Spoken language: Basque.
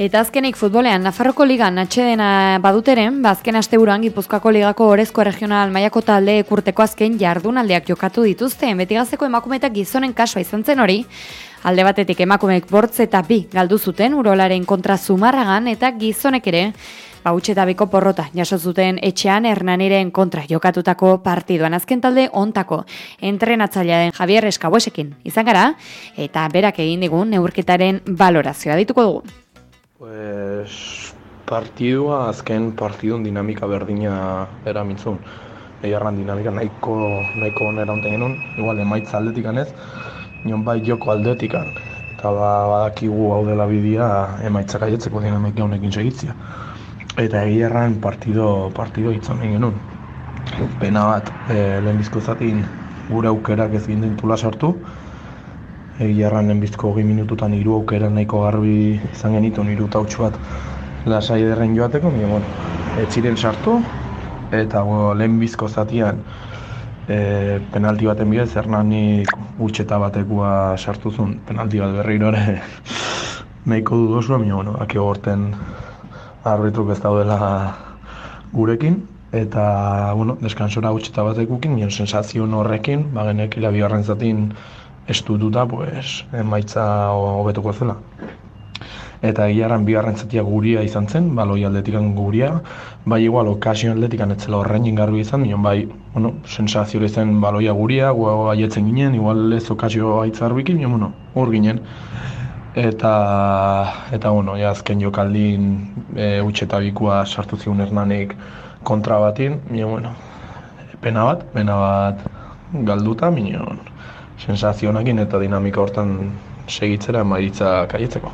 Eta azkenik futbolean, Nafarroko ligan atxedena baduteren, bazken ba, asteburuan Gipuzkoako ligako orezko regional maiako talde kurteko azken jardunaldeak jokatu dituzte, beti gazteko emakumetak gizonen kasua izan zen hori, alde batetik emakumeek bortz eta bi galdu zuten urolaren kontra zumarragan eta gizonek ere, Bautxe eta biko porrota, jaso zuten etxean hernaniren kontra jokatutako partiduan. Azken talde ontako entrenatzailea den Javier Eskabuesekin izan gara, eta berak egin digun neurketaren valorazioa dituko dugu. Pues, partidua azken partidun dinamika berdina eramintzun. Egarran dinamika nahiko, nahiko onera onten genuen, igual emaitza aldetik anez, nion bai joko aldetik Eta ba, badakigu hau dela bidea emaitzak aietzeko dinamika honekin segitzia. Eta egiarran partido, partido itzan egin genuen. Pena bat, e, lehen zatin gure aukerak ez ginen tula sartu, egia erran enbizko hogei minututan hiru aukera nahiko garbi izan genituen hiru tautxu bat lasai derren joateko, mi bueno, etziren sartu eta bo, lehen bizko zatian e, penalti baten bidez Hernanik gutxeta batekua sartu zuen penalti bat berriro ere nahiko dudosua, mi bueno, aki gorten arbitruk ez daudela gurekin eta bueno, deskansora gutxeta batekukin, nien sensazio horrekin, bagenek irabigarren zatin estututa, pues, emaitza hobetuko zela. Eta egiaran bigarren zatia guria izan zen, baloi aldetikan guria, bai igual okasio aldetikan etzela horrein ingarbi izan, nion bai, bueno, sensazio zen baloia guria, guago aietzen ginen, igual ez okasio aitza harbikin, nion, bueno, hor ginen. Eta, eta bueno, ja, azken jokaldin e, utxeta bikua sartu zion ernanik kontra batin, nion, bueno, pena bat, pena bat galduta, nion, sensazionakin eta dinamika hortan segitzera mairitza kaietzeko.